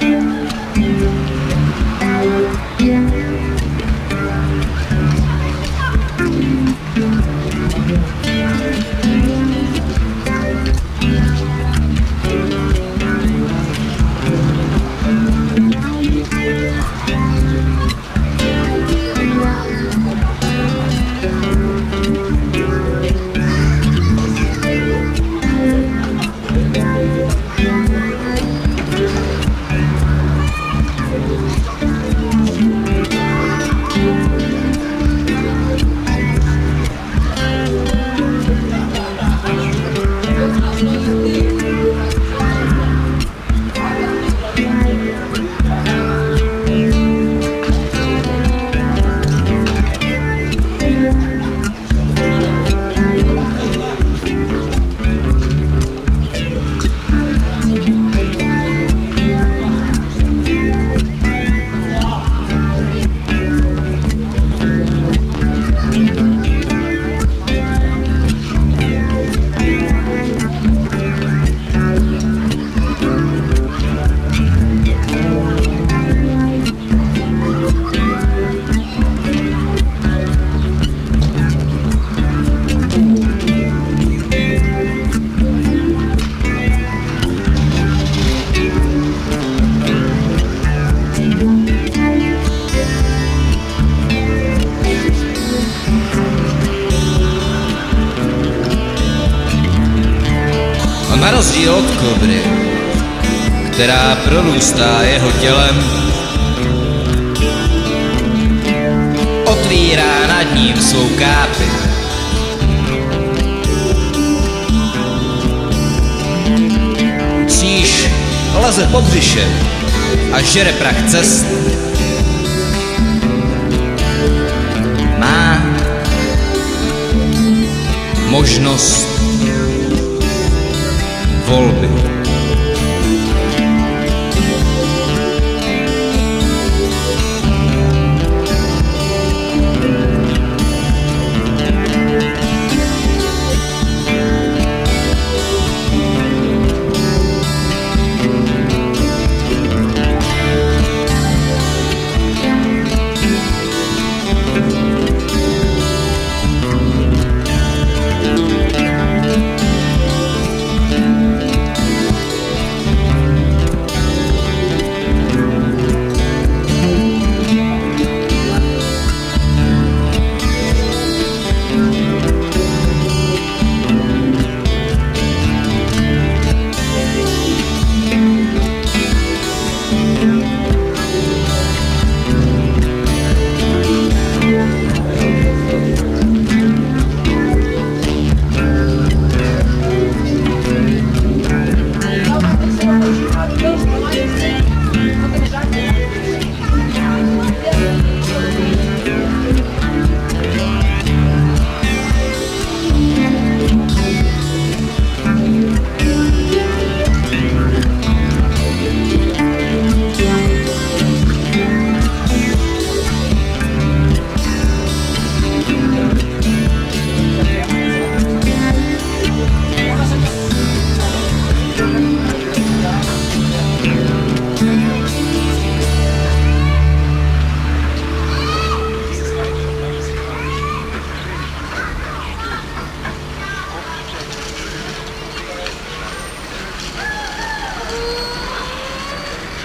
Thank you. you. Rozdíl od kobry, která prorůstá jeho tělem, otvírá nad ním svou kápi. Příš leze po břiše a žere prach cest. Má možnost volby.